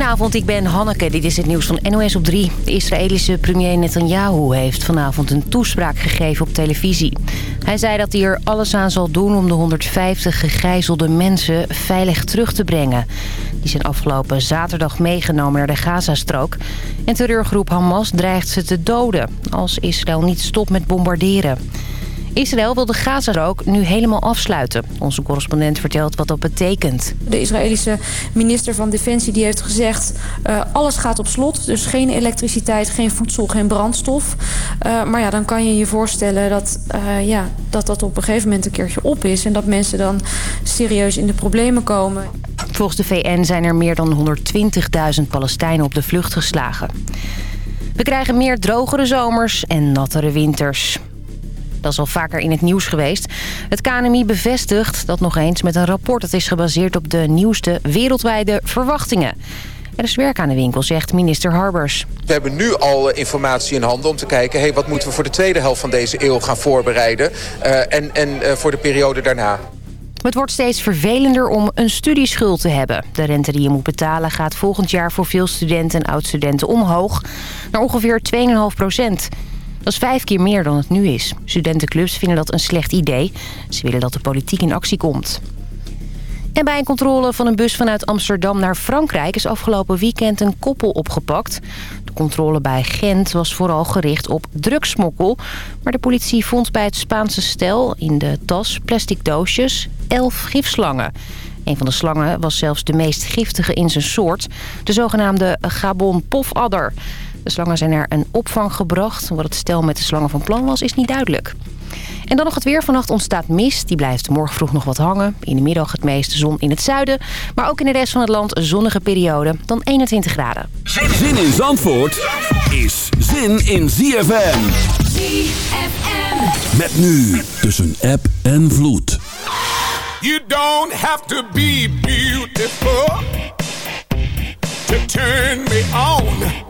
Goedenavond, ik ben Hanneke. Dit is het nieuws van NOS op 3. De Israëlische premier Netanyahu heeft vanavond een toespraak gegeven op televisie. Hij zei dat hij er alles aan zal doen om de 150 gegijzelde mensen veilig terug te brengen. Die zijn afgelopen zaterdag meegenomen naar de Gazastrook. En terreurgroep Hamas dreigt ze te doden als Israël niet stopt met bombarderen. Israël wil de Gazastrook nu helemaal afsluiten. Onze correspondent vertelt wat dat betekent. De Israëlische minister van Defensie die heeft gezegd... Uh, alles gaat op slot, dus geen elektriciteit, geen voedsel, geen brandstof. Uh, maar ja, dan kan je je voorstellen dat, uh, ja, dat dat op een gegeven moment een keertje op is... en dat mensen dan serieus in de problemen komen. Volgens de VN zijn er meer dan 120.000 Palestijnen op de vlucht geslagen. We krijgen meer drogere zomers en nattere winters. Dat is al vaker in het nieuws geweest. Het KNMI bevestigt dat nog eens met een rapport... dat is gebaseerd op de nieuwste wereldwijde verwachtingen. Er is werk aan de winkel, zegt minister Harbers. We hebben nu al informatie in handen om te kijken... Hey, wat moeten we voor de tweede helft van deze eeuw gaan voorbereiden... Uh, en, en uh, voor de periode daarna. Het wordt steeds vervelender om een studieschuld te hebben. De rente die je moet betalen gaat volgend jaar voor veel studenten en oud-studenten omhoog... naar ongeveer 2,5 procent. Dat is vijf keer meer dan het nu is. Studentenclubs vinden dat een slecht idee. Ze willen dat de politiek in actie komt. En bij een controle van een bus vanuit Amsterdam naar Frankrijk... is afgelopen weekend een koppel opgepakt. De controle bij Gent was vooral gericht op drugsmokkel. Maar de politie vond bij het Spaanse stel in de tas plastic doosjes elf gifslangen. Een van de slangen was zelfs de meest giftige in zijn soort. De zogenaamde Gabon pofadder. De slangen zijn naar een opvang gebracht. Wat het stel met de slangen van plan was, is niet duidelijk. En dan nog het weer. Vannacht ontstaat mist. Die blijft morgen vroeg nog wat hangen. In de middag het meeste zon in het zuiden. Maar ook in de rest van het land zonnige periode. Dan 21 graden. Zin in Zandvoort is zin in ZFM. ZFM. Met nu tussen app en vloed. You don't have to be beautiful. To turn me on.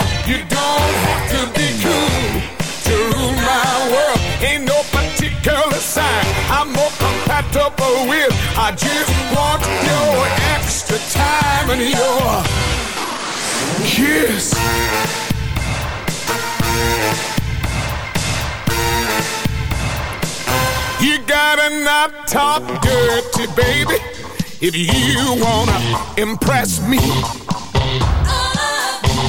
You don't have to be cool to rule my world. Ain't no particular sign I'm more compatible with. I just want your extra time and your kiss. You gotta not talk dirty, baby, if you wanna impress me. Oh.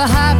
a happy.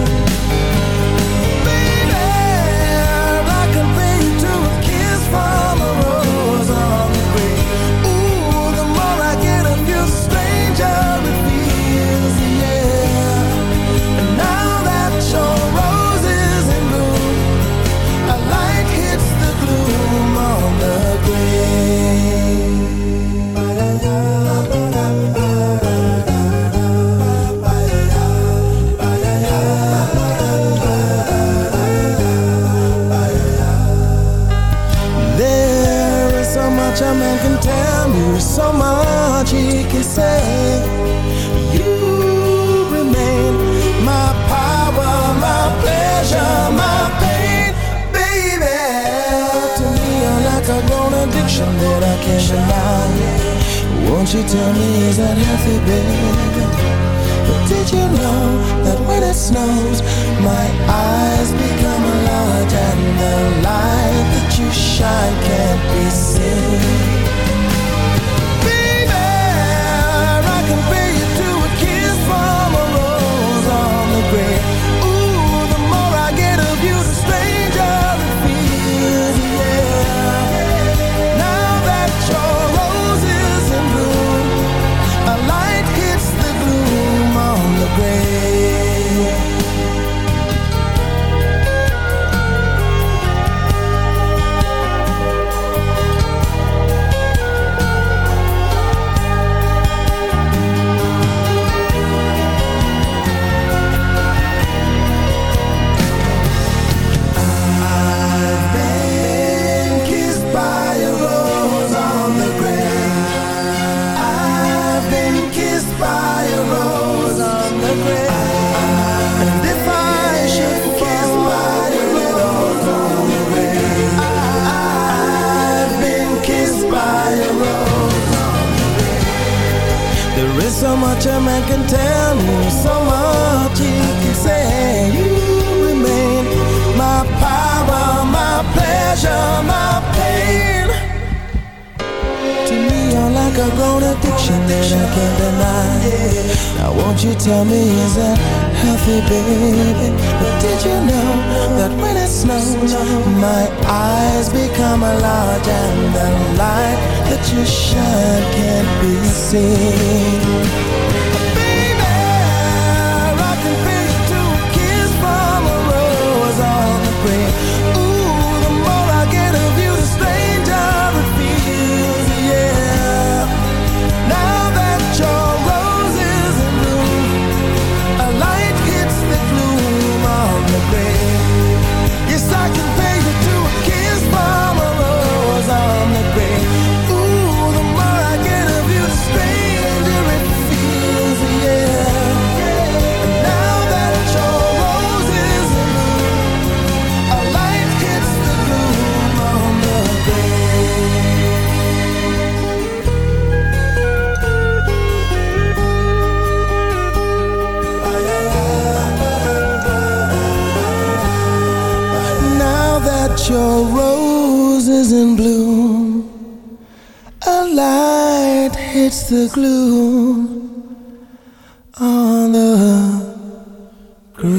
Won't you tell me is that healthy, baby? But did you know that when it snows, my eyes become a and the light that you shine can't be seen? the glue on the grave.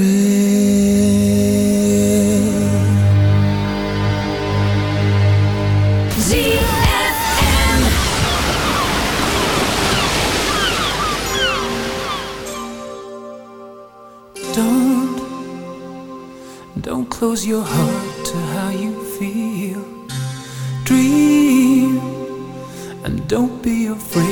Don't, don't close your heart to how you feel. Dream, and don't be afraid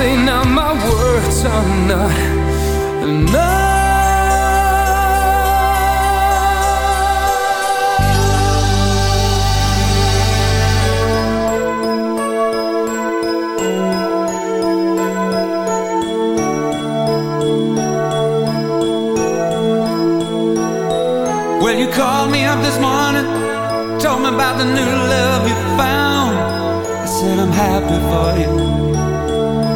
say now? My words are not enough Well, you called me up this morning, told me about the new love you found. I said I'm happy for you.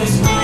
voice.